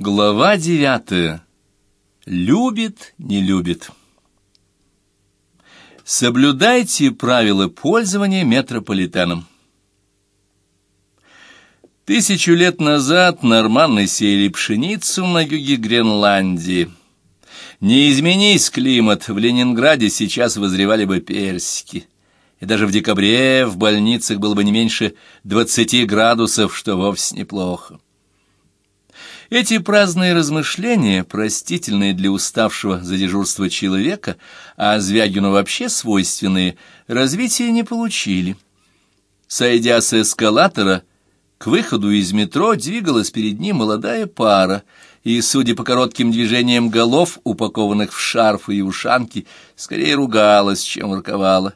Глава девятая. Любит, не любит. Соблюдайте правила пользования метрополитеном. Тысячу лет назад норманны сеяли пшеницу на юге Гренландии. Не изменись климат, в Ленинграде сейчас возревали бы персики. И даже в декабре в больницах было бы не меньше двадцати градусов, что вовсе неплохо. Эти праздные размышления, простительные для уставшего за дежурство человека, а Звягину вообще свойственные, развития не получили. Сойдя с эскалатора, к выходу из метро двигалась перед ним молодая пара, и, судя по коротким движениям голов, упакованных в шарфы и ушанки, скорее ругалась, чем ворковала.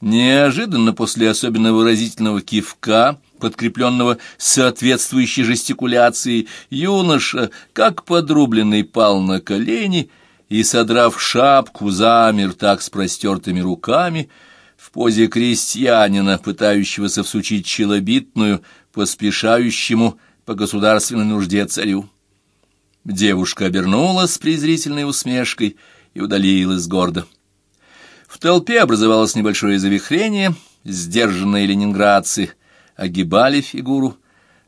Неожиданно после особенно выразительного кивка, подкрепленного соответствующей жестикуляцией, юноша, как подрубленный, пал на колени и, содрав шапку, замер так с простертыми руками, в позе крестьянина, пытающегося всучить челобитную, поспешающему по государственной нужде царю. Девушка обернулась с презрительной усмешкой и удалилась гордо. В толпе образовалось небольшое завихрение, сдержанные ленинградцы огибали фигуру.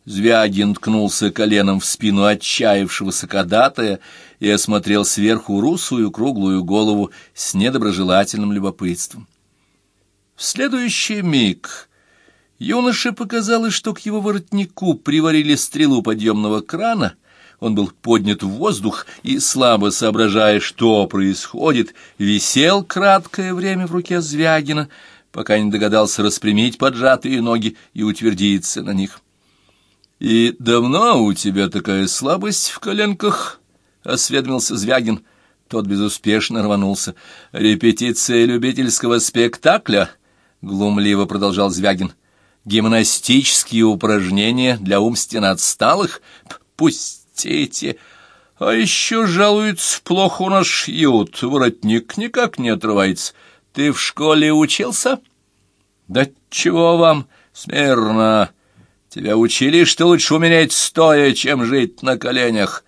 Звягин ткнулся коленом в спину отчаявшегося кадатая и осмотрел сверху русую круглую голову с недоброжелательным любопытством. В следующий миг юноше показалось, что к его воротнику приварили стрелу подъемного крана — он был поднят в воздух и, слабо соображая, что происходит, висел краткое время в руке Звягина, пока не догадался распрямить поджатые ноги и утвердиться на них. — И давно у тебя такая слабость в коленках? — осведомился Звягин. Тот безуспешно рванулся. — Репетиция любительского спектакля? — глумливо продолжал Звягин. — Гимнастические упражнения для умственно отсталых? Пусть Простите, а еще жалуются, плохо у нас шьют, воротник никак не отрывается. Ты в школе учился? Да чего вам, смирно. Тебя учили, что лучше умереть стоя, чем жить на коленях.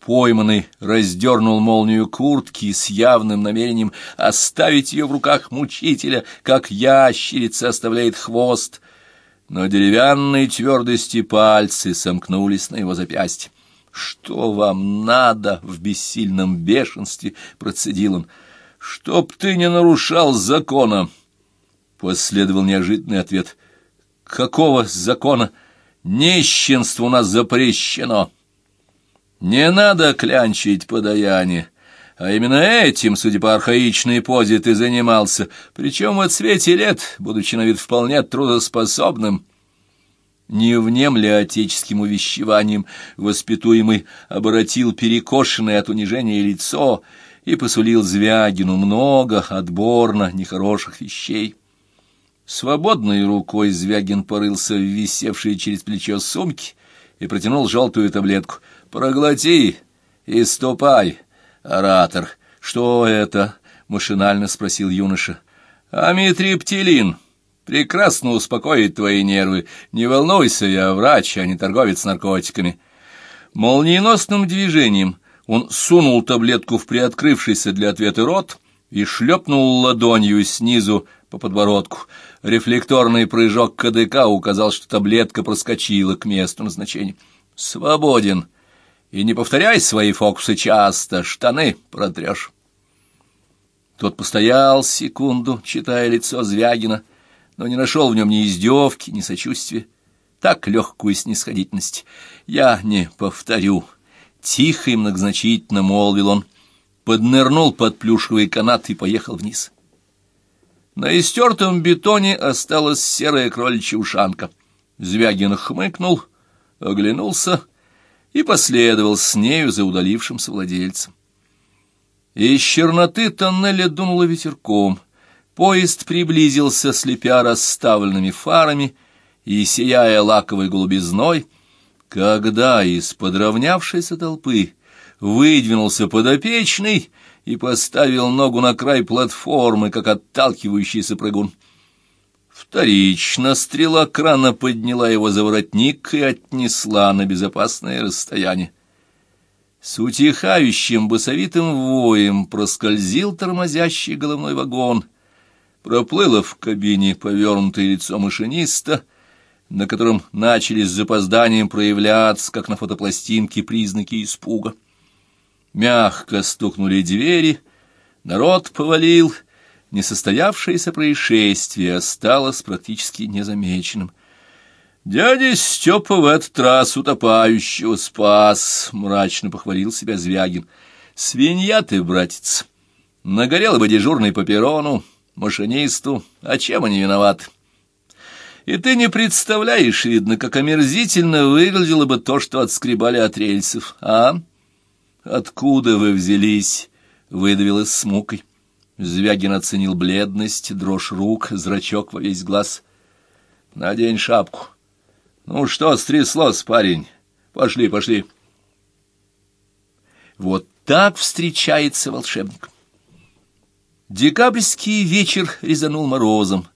Пойманный раздернул молнию куртки с явным намерением оставить ее в руках мучителя, как ящерица оставляет хвост, но деревянные твердости пальцы сомкнулись на его запястье. «Что вам надо?» — в бессильном бешенстве процедил он. «Чтоб ты не нарушал закона!» Последовал неожиданный ответ. «Какого закона? Нищенство у нас запрещено!» «Не надо клянчить подаяние!» А именно этим, судя по архаичной позе, ты занимался, причем в цвете лет, будучи на вид вполне трудоспособным не внемля отеческим увещеванием, воспитуемый оборотил перекошенное от унижения лицо и посулил Звягину много, отборно, нехороших вещей. Свободной рукой Звягин порылся в висевшие через плечо сумки и протянул желтую таблетку. «Проглоти и ступай, оратор!» «Что это?» — машинально спросил юноша. «Амитриптилин!» прекрасно успокоит твои нервы. Не волнуйся, я врач, а не торговец наркотиками». Молниеносным движением он сунул таблетку в приоткрывшийся для ответа рот и шлепнул ладонью снизу по подбородку. Рефлекторный прыжок КДК указал, что таблетка проскочила к месту назначения. «Свободен. И не повторяй свои фокусы часто, штаны протрешь». Тот постоял секунду, читая лицо Звягина, — но не нашел в нем ни издевки, ни сочувствия, так легкую снисходительность. Я не повторю. Тихо и многозначительно молвил он, поднырнул под плюшевый канат и поехал вниз. На истертом бетоне осталась серая кроличья ушанка. Звягин хмыкнул, оглянулся и последовал с нею за удалившимся владельцем. Из черноты тоннеля дунуло ветерком — Поезд приблизился, слепя расставленными фарами и сияя лаковой голубизной, когда из подравнявшейся толпы выдвинулся подопечный и поставил ногу на край платформы, как отталкивающийся прыгун. Вторично стрела крана подняла его за воротник и отнесла на безопасное расстояние. С утихающим басовитым воем проскользил тормозящий головной вагон. Проплыло в кабине повернутое лицо машиниста, на котором начали с запозданием проявляться, как на фотопластинке, признаки испуга. Мягко стукнули двери, народ повалил, несостоявшееся происшествие осталось практически незамеченным. «Дядя Степа в этот раз утопающего спас», — мрачно похвалил себя Звягин. «Свинья ты, братец! Нагорела бы дежурный по перрону, машинисту, а чем они виноваты?» И ты не представляешь, видно, как омерзительно выглядело бы то, что отскребали от рельсов, а? Откуда вы взялись? — выдавилась с мукой. Звягин оценил бледность, дрожь рук, зрачок во весь глаз. — Надень шапку. «Ну что стряслось, парень? Пошли, пошли». Вот так встречается волшебник. Декабрьский вечер резанул морозом.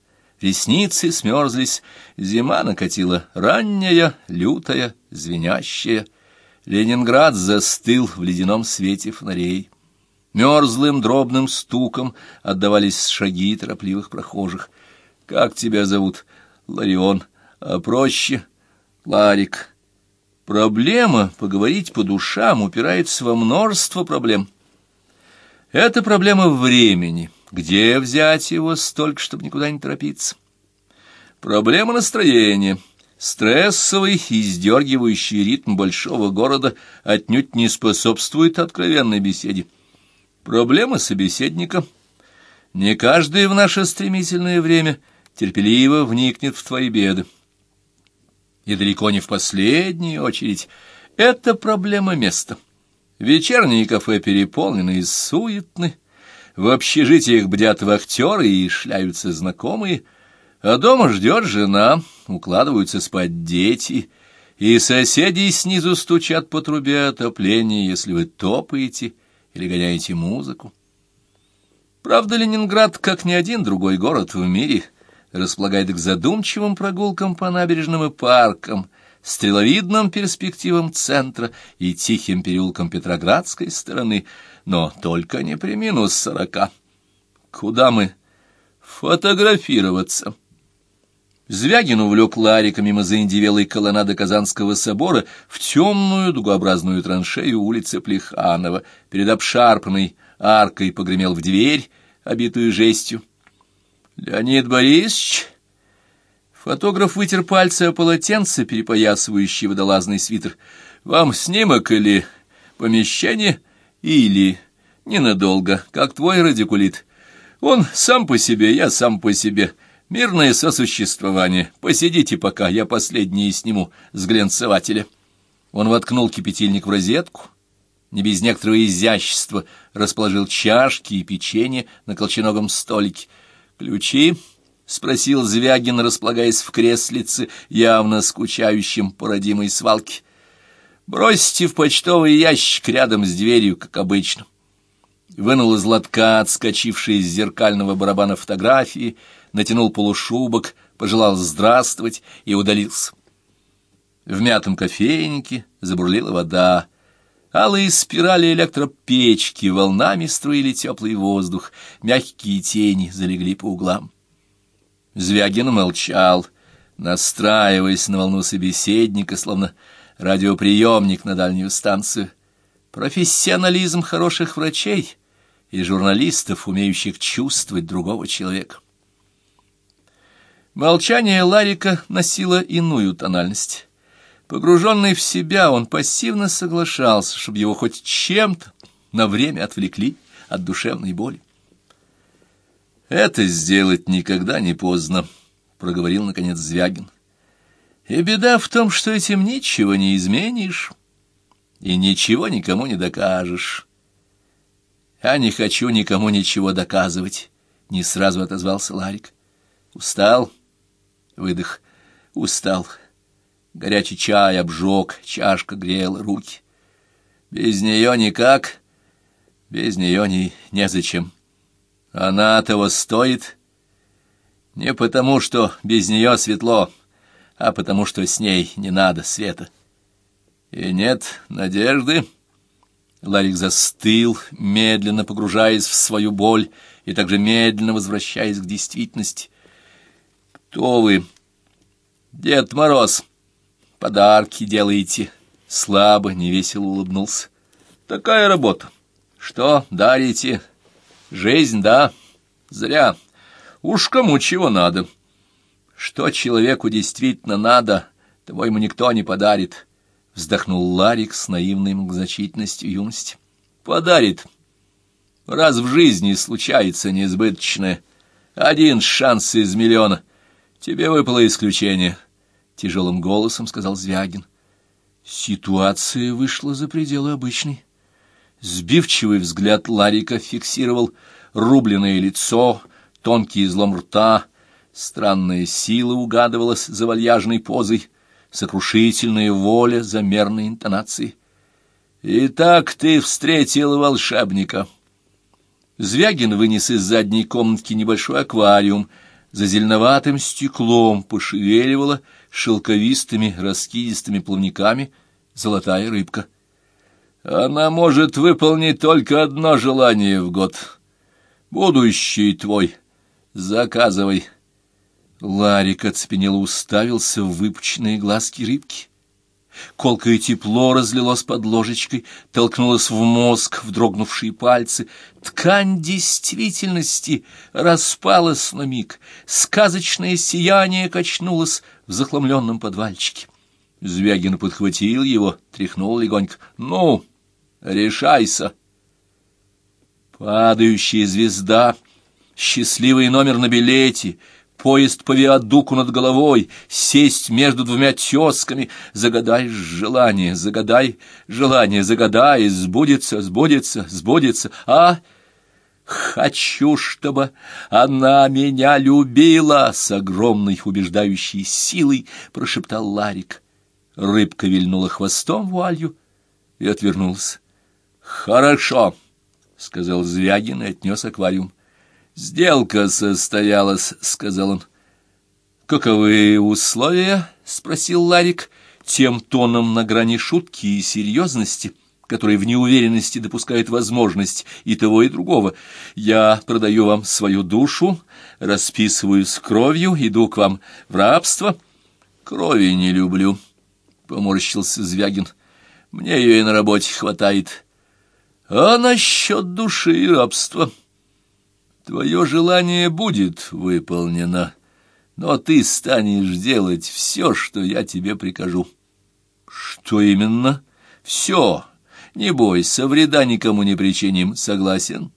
Ресницы смерзлись, зима накатила ранняя, лютая, звенящая. Ленинград застыл в ледяном свете фонарей. Мерзлым дробным стуком отдавались шаги торопливых прохожих. «Как тебя зовут?» «Ларион. А проще?» Ларик. Проблема поговорить по душам упирается во множество проблем. Это проблема времени. Где взять его столько, чтобы никуда не торопиться? Проблема настроения. Стрессовый и издергивающий ритм большого города отнюдь не способствует откровенной беседе. Проблема собеседника. Не каждый в наше стремительное время терпеливо вникнет в твои беды и далеко не в последнюю очередь, это проблема места. Вечерние кафе переполнены и суетны, в общежитиях бдят вахтеры и шляются знакомые, а дома ждет жена, укладываются спать дети, и соседи снизу стучат по трубе отопления, если вы топаете или гоняете музыку. Правда, Ленинград, как ни один другой город в мире, располагает к задумчивым прогулкам по набережным и паркам, стреловидным перспективам центра и тихим переулкам Петроградской стороны, но только не при минус сорока. Куда мы? Фотографироваться. Звягин увлек Ларика мимо заиндевелой колоннады Казанского собора в темную дугообразную траншею улицы Плеханова. Перед обшарпанной аркой погремел в дверь, обитую жестью. Леонид Борисович... Фотограф вытер пальцы о полотенце, перепоясывающее водолазный свитер. Вам снимок или помещение, или ненадолго, как твой радикулит. Он сам по себе, я сам по себе. Мирное сосуществование. Посидите пока, я последнее сниму с глянцевателя. Он воткнул кипятильник в розетку, не без некоторого изящества расположил чашки и печенье на колченогом столике, «Ключи?» — спросил Звягин, располагаясь в креслице, явно скучающим по родимой свалке. «Бросьте в почтовый ящик рядом с дверью, как обычно». Вынул из лотка, отскочивший из зеркального барабана фотографии, натянул полушубок, пожелал «здравствовать» и удалился. В мятом кофейнике забурлила вода. Алые спирали электропечки волнами струили теплый воздух, мягкие тени залегли по углам. Звягин молчал, настраиваясь на волну собеседника, словно радиоприемник на дальнюю станцию. Профессионализм хороших врачей и журналистов, умеющих чувствовать другого человека. Молчание Ларика носило иную тональность. Погруженный в себя, он пассивно соглашался, чтобы его хоть чем-то на время отвлекли от душевной боли. «Это сделать никогда не поздно», — проговорил, наконец, Звягин. «И беда в том, что этим ничего не изменишь и ничего никому не докажешь». «Я не хочу никому ничего доказывать», — не сразу отозвался Ларик. «Устал?» — выдох. «Устал». Горячий чай обжег, чашка грела руки. Без нее никак, без нее ни незачем. Она того стоит не потому, что без нее светло, а потому, что с ней не надо света. И нет надежды. Ларик застыл, медленно погружаясь в свою боль и также медленно возвращаясь к действительности. «Кто вы?» «Дед Мороз. Подарки делаете». Слабо, невесело улыбнулся. «Такая работа. Что дарите? Жизнь, да? Зря. Уж кому чего надо. Что человеку действительно надо, того ему никто не подарит». — вздохнул Ларик с наивной многозначительностью юности. — Подарит. Раз в жизни случается неизбыточное. Один шанс из миллиона. Тебе выпало исключение, — тяжелым голосом сказал Звягин. Ситуация вышла за пределы обычной. Сбивчивый взгляд Ларика фиксировал рубленное лицо, тонкий излом рта, странная сила угадывалась за вальяжной позой — сокрушительная воля за мерной интонацией. «Итак ты встретил волшебника». Звягин вынес из задней комнатки небольшой аквариум. За зеленоватым стеклом пошевеливала шелковистыми раскидистыми плавниками золотая рыбка. «Она может выполнить только одно желание в год. Будущий твой. Заказывай». Ларик оцепенело уставился в выпученные глазки рыбки. Колкое тепло разлилось под ложечкой, толкнулось в мозг в дрогнувшие пальцы. Ткань действительности распалась на миг, сказочное сияние качнулось в захламленном подвальчике. Звягин подхватил его, тряхнул легонько. «Ну, решайся!» Падающая звезда, счастливый номер на билете — поезд по виадуку над головой, сесть между двумя тесками, загадай желание, загадай желание, загадай, сбудется, сбудется, сбудется, а... «Хочу, чтобы она меня любила!» — с огромной убеждающей силой прошептал Ларик. Рыбка вильнула хвостом вуалью и отвернулась. «Хорошо!» — сказал Звягин и отнес аквариум. «Сделка состоялась», — сказал он. «Каковы условия?» — спросил Ларик, тем тоном на грани шутки и серьезности, который в неуверенности допускает возможность и того, и другого. «Я продаю вам свою душу, расписываюсь кровью, иду к вам в рабство». «Крови не люблю», — поморщился Звягин. «Мне ее и на работе хватает». «А насчет души и рабства?» Твое желание будет выполнено, но ты станешь делать все, что я тебе прикажу. Что именно? Все. Не бойся, вреда никому не причиним. Согласен?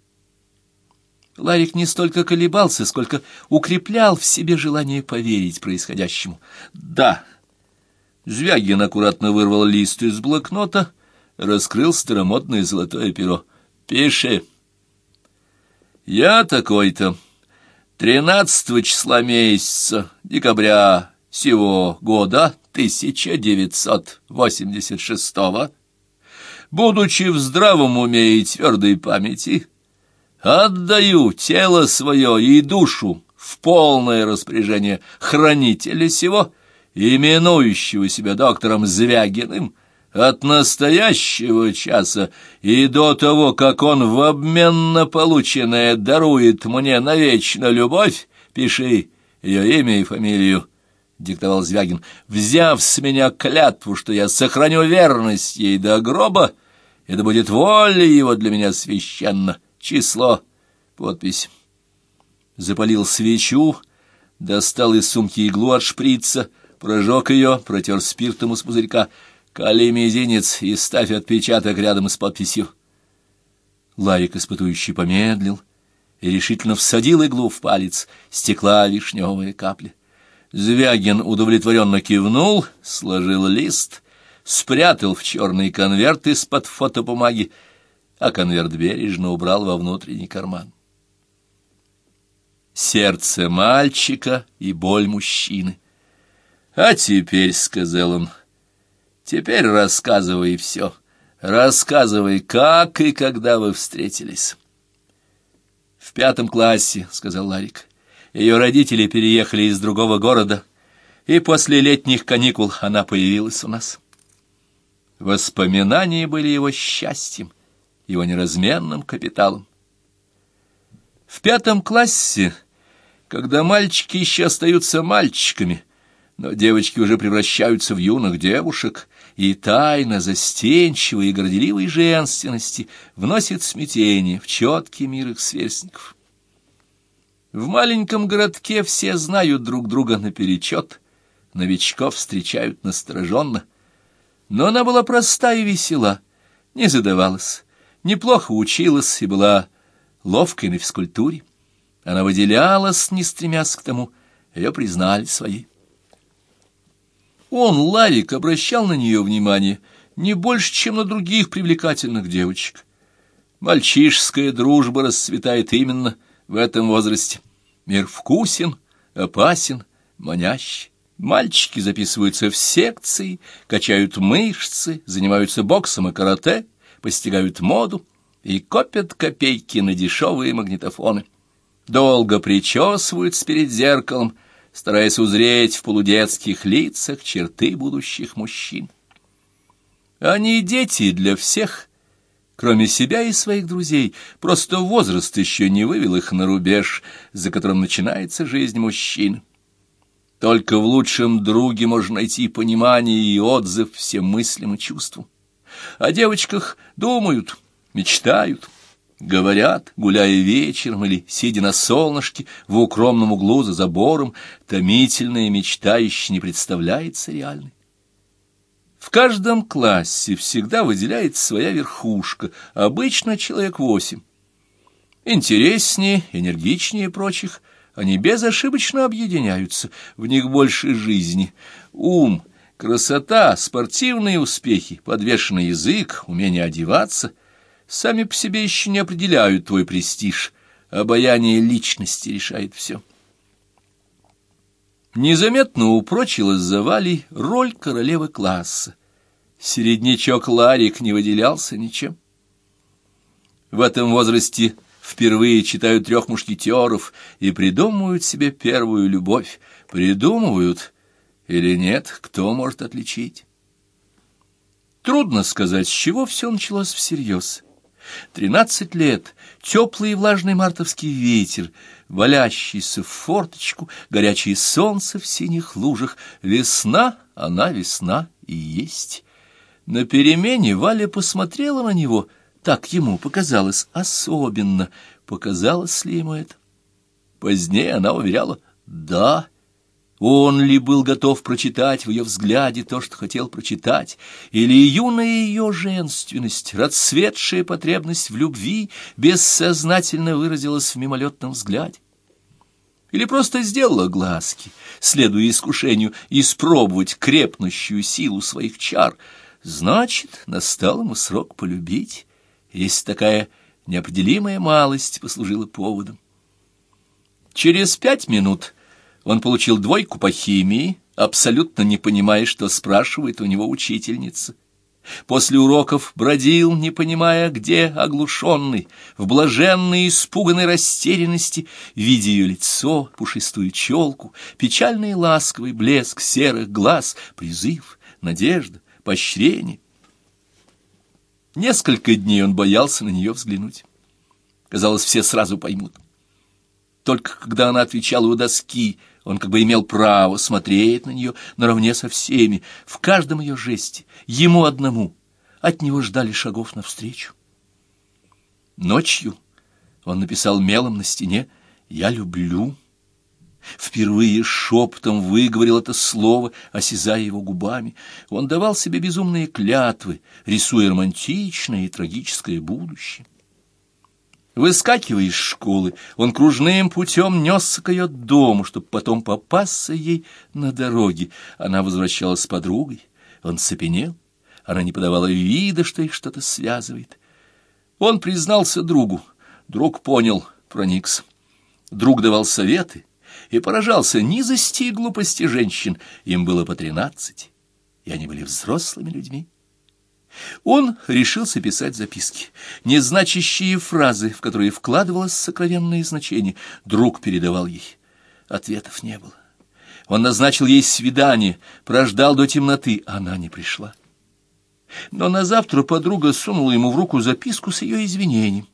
Ларик не столько колебался, сколько укреплял в себе желание поверить происходящему. Да. Звягин аккуратно вырвал лист из блокнота, раскрыл старомодное золотое перо. «Пиши». Я такой-то. Тринадцатого числа месяца, декабря сего года, 1986-го, будучи в здравом уме и твердой памяти, отдаю тело свое и душу в полное распоряжение хранителя сего, именующего себя доктором Звягиным, от настоящего часа и до того, как он в обмен на полученное дарует мне навечно любовь, пиши ее имя и фамилию, — диктовал Звягин, — взяв с меня клятву, что я сохраню верность ей до гроба, да будет воля его для меня священно. Число, подпись. Запалил свечу, достал из сумки иглу от шприца, прожег ее, протер спиртом из пузырька — Кали мизинец и ставь отпечаток рядом с подписью. Ларик испытующий помедлил и решительно всадил иглу в палец, стекла вишневая капля. Звягин удовлетворенно кивнул, сложил лист, спрятал в черный конверт из-под фотобумаги, а конверт бережно убрал во внутренний карман. Сердце мальчика и боль мужчины. «А теперь», — сказал он, — Теперь рассказывай все. Рассказывай, как и когда вы встретились. В пятом классе, — сказал Ларик. Ее родители переехали из другого города, и после летних каникул она появилась у нас. Воспоминания были его счастьем, его неразменным капиталом. В пятом классе, когда мальчики еще остаются мальчиками, но девочки уже превращаются в юных девушек, и тайна застенчивой и горделивой женственности вносит смятение в четкий мир их сверстников. В маленьком городке все знают друг друга наперечет, новичков встречают настороженно, но она была проста и весела, не задавалась, неплохо училась и была ловкой на физкультуре. Она выделялась, не стремясь к тому, ее признали своей. Он, Ларик, обращал на нее внимание не больше, чем на других привлекательных девочек. Мальчишеская дружба расцветает именно в этом возрасте. Мир вкусен, опасен, манящий. Мальчики записываются в секции, качают мышцы, занимаются боксом и карате, постигают моду и копят копейки на дешевые магнитофоны. Долго причесываются перед зеркалом, стараясь узреть в полудетских лицах черты будущих мужчин. Они дети для всех, кроме себя и своих друзей, просто возраст еще не вывел их на рубеж, за которым начинается жизнь мужчин. Только в лучшем друге можно найти понимание и отзыв всем мыслям и чувствам. О девочках думают, мечтают, Говорят, гуляя вечером или сидя на солнышке в укромном углу за забором, томительная мечта еще не представляется реальной. В каждом классе всегда выделяется своя верхушка, обычно человек восемь. Интереснее, энергичнее прочих, они безошибочно объединяются, в них больше жизни. Ум, красота, спортивные успехи, подвешенный язык, умение одеваться — сами по себе еще не определяют твой престиж. Обаяние личности решает все. Незаметно упрочилась за Валей роль королевы класса. Середнячок Ларик не выделялся ничем. В этом возрасте впервые читают трех мушкетеров и придумывают себе первую любовь. Придумывают или нет, кто может отличить? Трудно сказать, с чего все началось всерьез. Тринадцать лет, теплый и влажный мартовский ветер, валящийся в форточку, горячее солнце в синих лужах. Весна, она весна и есть. На перемене Валя посмотрела на него, так ему показалось особенно. Показалось ли ему это? Позднее она уверяла «да». Он ли был готов прочитать в ее взгляде то, что хотел прочитать, или юная ее женственность, расцветшая потребность в любви, бессознательно выразилась в мимолетном взгляде? Или просто сделала глазки, следуя искушению испробовать крепнущую силу своих чар? Значит, настал ему срок полюбить, если такая неопределимая малость послужила поводом. Через пять минут он получил двойку по химии, абсолютно не понимая, что спрашивает у него учительница. После уроков бродил, не понимая, где оглушенный, в блаженной испуганной растерянности, видя ее лицо, пушистую челку, печальный ласковый блеск серых глаз, призыв, надежда, поощрение. Несколько дней он боялся на нее взглянуть. Казалось, все сразу поймут. Только когда она отвечала у доски, он как бы имел право смотреть на нее наравне со всеми, в каждом ее жесте, ему одному. От него ждали шагов навстречу. Ночью он написал мелом на стене «Я люблю». Впервые шепотом выговорил это слово, осязая его губами. Он давал себе безумные клятвы, рисуя романтичное и трагическое будущее. Выскакивая из школы, он кружным путем несся к ее дому, чтобы потом попасться ей на дороге. Она возвращалась с подругой. Он цепенел. Она не подавала вида, что их что-то связывает. Он признался другу. Друг понял, проникся. Друг давал советы и поражался низости и глупости женщин. Им было по тринадцать, и они были взрослыми людьми. Он решился писать записки, незначащие фразы, в которые вкладывалось сокровенное значение. Друг передавал ей. Ответов не было. Он назначил ей свидание, прождал до темноты, она не пришла. но на завтра подруга сунула ему в руку записку с ее извинением.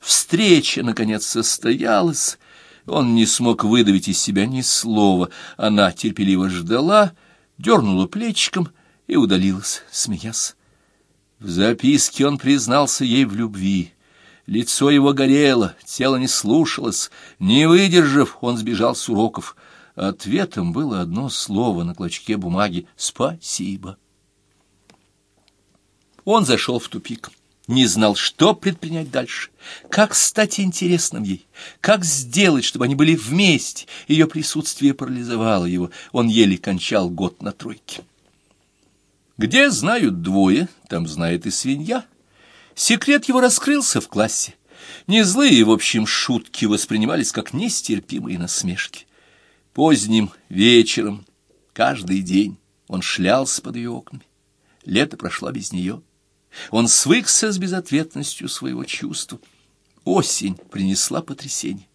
Встреча, наконец, состоялась. Он не смог выдавить из себя ни слова. Она терпеливо ждала, дернула плечиком и удалилась, смеясь. В записке он признался ей в любви. Лицо его горело, тело не слушалось. Не выдержав, он сбежал с уроков. Ответом было одно слово на клочке бумаги «Спасибо». Он зашел в тупик не знал, что предпринять дальше, как стать интересным ей, как сделать, чтобы они были вместе. Ее присутствие парализовало его, он еле кончал год на тройке. Где знают двое, там знает и свинья. Секрет его раскрылся в классе. Не злые, в общем, шутки воспринимались как нестерпимые насмешки. Поздним вечером, каждый день он шлялся под ее окнами. Лето прошло без нее. Он свыкся с безответностью своего чувства. Осень принесла потрясение.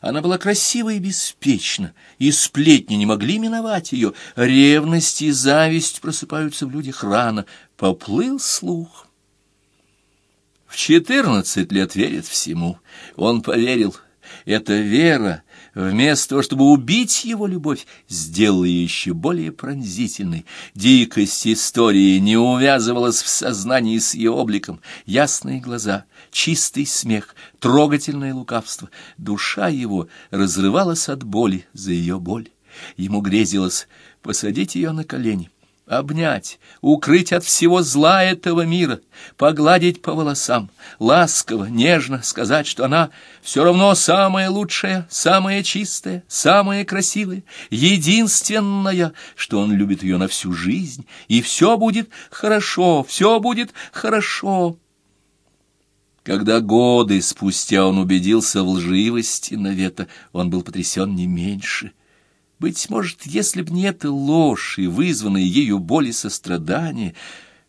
Она была красива и беспечна, и сплетни не могли миновать ее. Ревность и зависть просыпаются в людях рано. Поплыл слух. В четырнадцать лет верит всему. Он поверил. Эта вера вместо того, чтобы убить его любовь, сделала ее еще более пронзительной. Дикость истории не увязывалась в сознании с ее обликом. Ясные глаза, чистый смех, трогательное лукавство. Душа его разрывалась от боли за ее боль. Ему грезилось посадить ее на колени, обнять, укрыть от всего зла этого мира, погладить по волосам, ласково, нежно сказать, что она все равно самая лучшая, самая чистая, самая красивая, единственная, что он любит ее на всю жизнь, и все будет хорошо, все будет хорошо. Когда годы спустя он убедился в лживости Навета, он был потрясен не меньше — быть может, если б не эта ложь и вызванная ею боль и сострадание,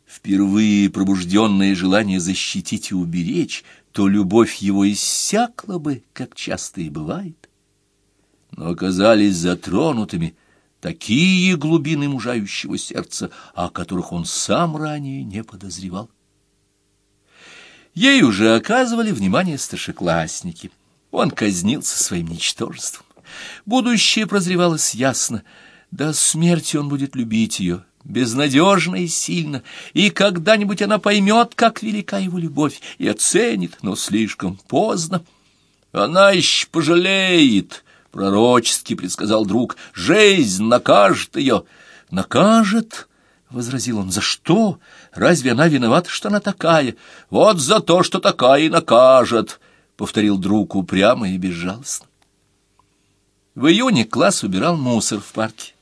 впервые пробужденное желание защитить и уберечь, то любовь его иссякла бы, как часто и бывает. Но оказались затронутыми такие глубины мужающего сердца, о которых он сам ранее не подозревал. Ей уже оказывали внимание старшеклассники. Он казнился своим ничтожеством. Будущее прозревалось ясно. До смерти он будет любить ее, безнадежно и сильно, и когда-нибудь она поймет, как велика его любовь, и оценит, но слишком поздно. Она еще пожалеет, — пророчески предсказал друг, — жизнь накажет ее. Накажет? — возразил он. — За что? Разве она виновата, что она такая? Вот за то, что такая и накажет, — повторил друг упрямо и безжалостно. В июне класс убирал мусор в парке.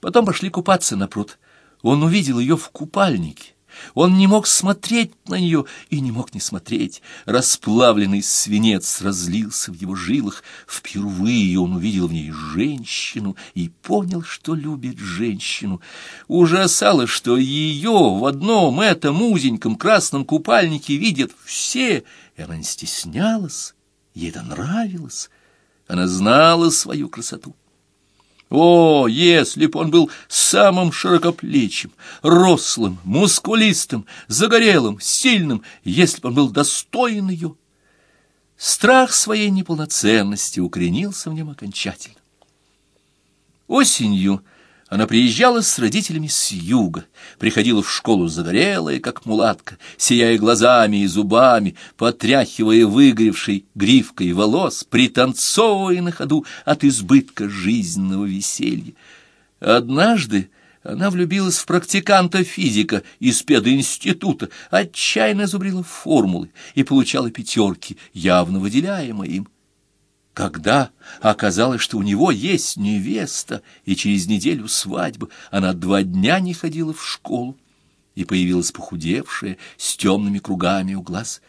Потом пошли купаться на пруд. Он увидел ее в купальнике. Он не мог смотреть на нее и не мог не смотреть. Расплавленный свинец разлился в его жилах. Впервые он увидел в ней женщину и понял, что любит женщину. Ужасало, что ее в одном этом узеньком красном купальнике видят все, и она не стеснялась. Ей это нравилось. Она знала свою красоту. О, если б он был самым широкоплечим, рослым, мускулистым, загорелым, сильным, если б он был достоин ее! Страх своей неполноценности укоренился в нем окончательно. Осенью она приезжала с родителями с юга, приходила в школу загорелая, как мулатка, сияя глазами и зубами, потряхивая выгоревшей гривкой волос, пританцовывая на ходу от избытка жизненного веселья. Однажды она влюбилась в практиканта физика из пединститута, отчаянно зубрила формулы и получала пятерки, явно выделяемые им. Когда оказалось, что у него есть невеста, и через неделю свадьбы она два дня не ходила в школу, и появилась похудевшая, с темными кругами у глаз.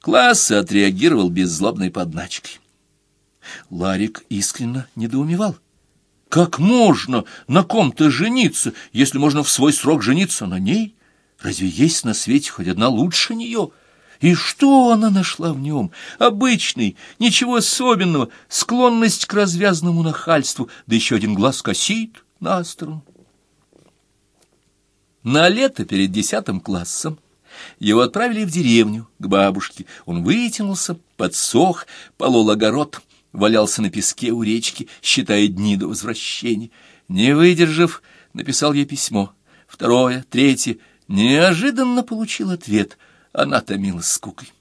Класс отреагировал беззлобной подначкой. Ларик искренне недоумевал. Как можно на ком-то жениться, если можно в свой срок жениться на ней? Разве есть на свете хоть одна лучше нее — и что она нашла в нем? Обычный, ничего особенного, склонность к развязному нахальству, да еще один глаз косит на сторону. На лето перед десятым классом его отправили в деревню, к бабушке. Он вытянулся, подсох, полол огород, валялся на песке у речки, считая дни до возвращения. Не выдержав, написал ей письмо. Второе, третье. Неожиданно получил ответ. Она томилась скукой.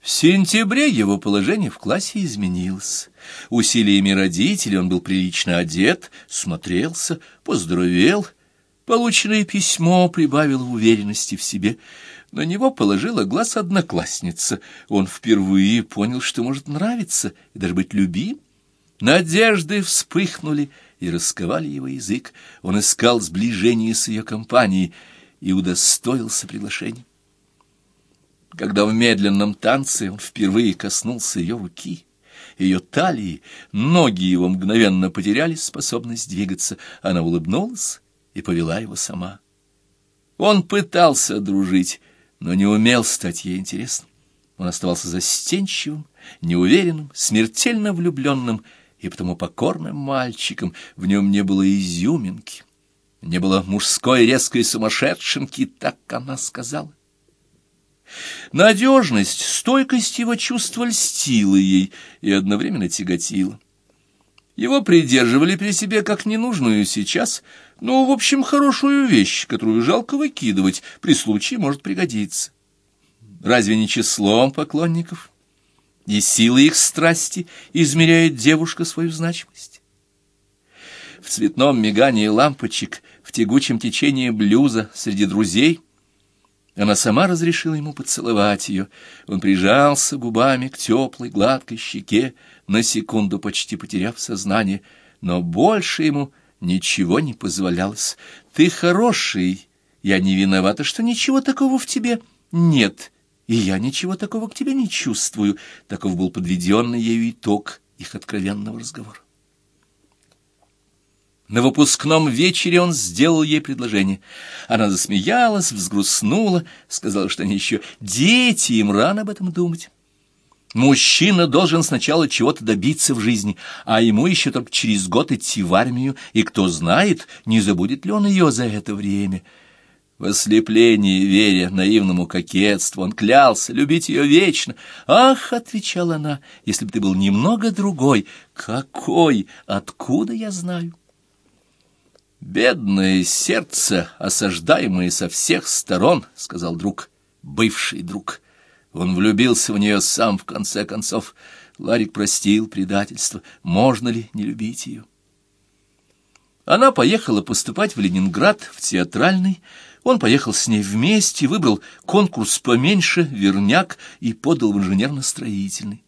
В сентябре его положение в классе изменилось. Усилиями родителей он был прилично одет, смотрелся, поздоровел. Полученное письмо прибавило уверенности в себе. На него положила глаз одноклассница. Он впервые понял, что может нравиться и даже быть любим. Надежды вспыхнули и расковали его язык. Он искал сближение с ее компанией и удостоился приглашения когда в медленном танце он впервые коснулся ее руки, ее талии, ноги его мгновенно потеряли способность двигаться, она улыбнулась и повела его сама. Он пытался дружить, но не умел стать ей интересным. Он оставался застенчивым, неуверенным, смертельно влюбленным и потому покорным мальчиком. В нем не было изюминки, не было мужской резкой сумасшедшенки, так она сказала. Надежность, стойкость его чувства льстила ей и одновременно тяготила. Его придерживали при себе как ненужную сейчас, но, в общем, хорошую вещь, которую жалко выкидывать, при случае может пригодиться. Разве не числом поклонников и силой их страсти измеряет девушка свою значимость? В цветном мигании лампочек, в тягучем течении блюза среди друзей — она сама разрешила ему поцеловать ее. Он прижался губами к теплой, гладкой щеке, на секунду почти потеряв сознание, но больше ему ничего не позволялось. «Ты хороший, я не виновата, что ничего такого в тебе нет, и я ничего такого к тебе не чувствую». Таков был подведенный ею итог их откровенного разговора. На выпускном вечере он сделал ей предложение. Она засмеялась, взгрустнула, сказала, что они еще дети, им рано об этом думать. Мужчина должен сначала чего-то добиться в жизни, а ему еще только через год идти в армию, и кто знает, не забудет ли он ее за это время. В ослеплении, веря наивному кокетству, он клялся любить ее вечно. «Ах!» — отвечала она, — «если бы ты был немного другой». «Какой? Откуда я знаю?» «Бедное сердце, осаждаемое со всех сторон», — сказал друг, бывший друг. Он влюбился в нее сам, в конце концов. Ларик простил предательство. Можно ли не любить ее? Она поехала поступать в Ленинград, в театральный. Он поехал с ней вместе, выбрал конкурс поменьше, верняк, и подал в инженерно-строительный.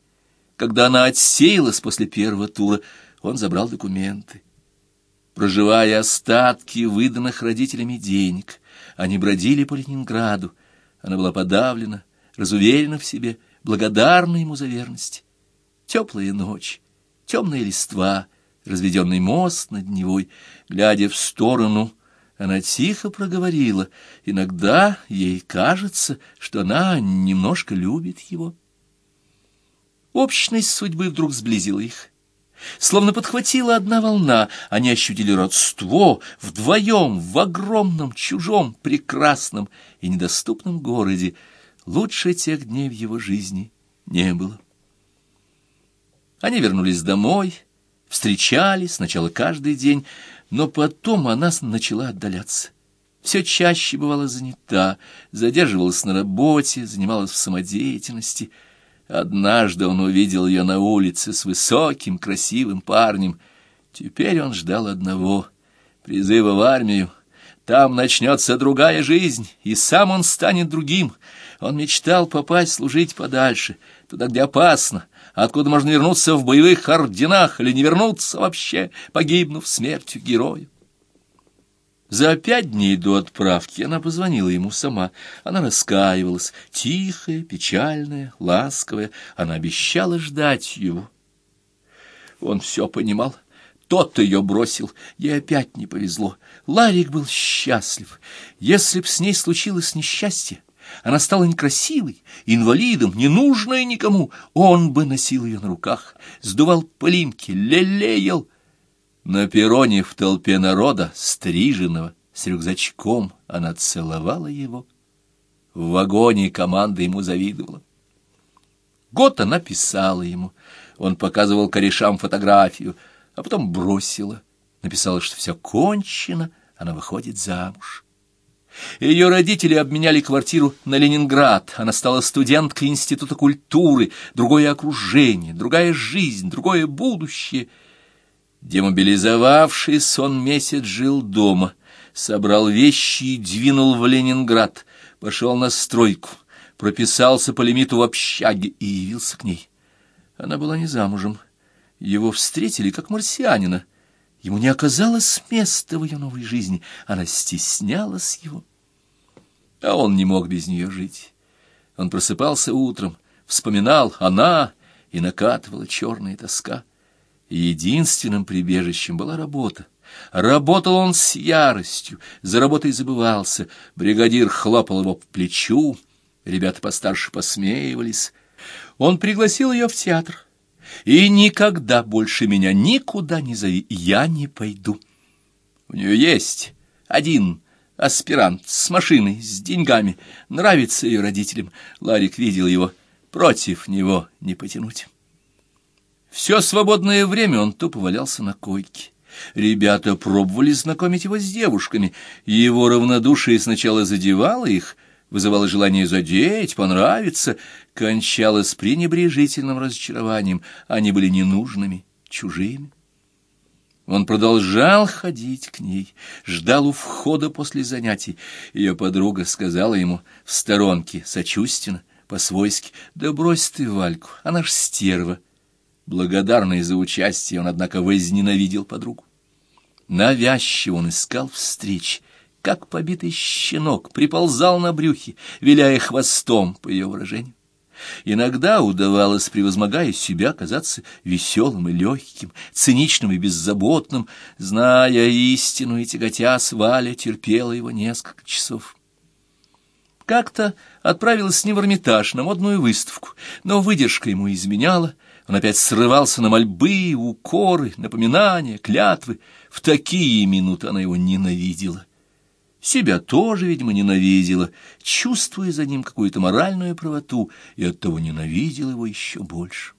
Когда она отсеялась после первого тура, он забрал документы проживая остатки выданных родителями денег. Они бродили по Ленинграду. Она была подавлена, разуверена в себе, благодарна ему за верность. Теплая ночь, темная листва, разведенный мост над Невой. Глядя в сторону, она тихо проговорила. Иногда ей кажется, что она немножко любит его. Общность судьбы вдруг сблизила их. Словно подхватила одна волна, они ощутили родство вдвоем в огромном, чужом, прекрасном и недоступном городе. Лучше тех дней в его жизни не было. Они вернулись домой, встречались сначала каждый день, но потом она начала отдаляться. Все чаще бывала занята, задерживалась на работе, занималась в самодеятельности — Однажды он увидел ее на улице с высоким, красивым парнем. Теперь он ждал одного — призыва в армию. Там начнется другая жизнь, и сам он станет другим. Он мечтал попасть служить подальше, туда, где опасно, откуда можно вернуться в боевых орденах или не вернуться вообще, погибнув смертью героя. За пять дней до отправки она позвонила ему сама. Она раскаивалась, тихая, печальная, ласковая. Она обещала ждать его. Он все понимал. Тот ее бросил, ей опять не повезло. Ларик был счастлив. Если б с ней случилось несчастье, она стала некрасивой, инвалидом, ненужной никому, он бы носил ее на руках, сдувал пылинки, лелеял, на перроне в толпе народа, стриженного, С рюкзачком она целовала его. В вагоне команда ему завидовала. Год она писала ему. Он показывал корешам фотографию, а потом бросила. Написала, что все кончено, она выходит замуж. Ее родители обменяли квартиру на Ленинград. Она стала студенткой Института культуры, другое окружение, другая жизнь, другое будущее. Демобилизовавшись, он месяц жил дома, собрал вещи и двинул в Ленинград, пошел на стройку, прописался по лимиту в общаге и явился к ней. Она была не замужем. Его встретили как марсианина — Ему не оказалось места в ее новой жизни, она стеснялась его. А он не мог без нее жить. Он просыпался утром, вспоминал она, и накатывала черная тоска. Единственным прибежищем была работа. Работал он с яростью, за работой забывался. Бригадир хлопал его по плечу, ребята постарше посмеивались. Он пригласил ее в театр и никогда больше меня никуда не зови, я не пойду. У нее есть один аспирант с машиной, с деньгами, нравится ее родителям. Ларик видел его, против него не потянуть. Все свободное время он тупо валялся на койке. Ребята пробовали знакомить его с девушками, его равнодушие сначала задевало их, вызывало желание задеть, понравиться, кончалось пренебрежительным разочарованием, они были ненужными, чужими. Он продолжал ходить к ней, ждал у входа после занятий. Ее подруга сказала ему в сторонке, сочувственно, по-свойски, «Да брось ты Вальку, она ж стерва». Благодарный за участие, он, однако, возненавидел подругу. Навязчиво он искал встреч, как побитый щенок, приползал на брюхе, виляя хвостом, по ее выражению. Иногда удавалось, превозмогая себя, казаться веселым и легким, циничным и беззаботным, зная истину и тяготясь, Валя терпела его несколько часов. Как-то отправилась с ним в Эрмитаж на модную выставку, но выдержка ему изменяла, он опять срывался на мольбы, укоры, напоминания, клятвы. В такие минуты она его ненавидела. Себя тоже, видимо, ненавидела, чувствуя за ним какую-то моральную правоту, и оттого ненавидела его еще больше.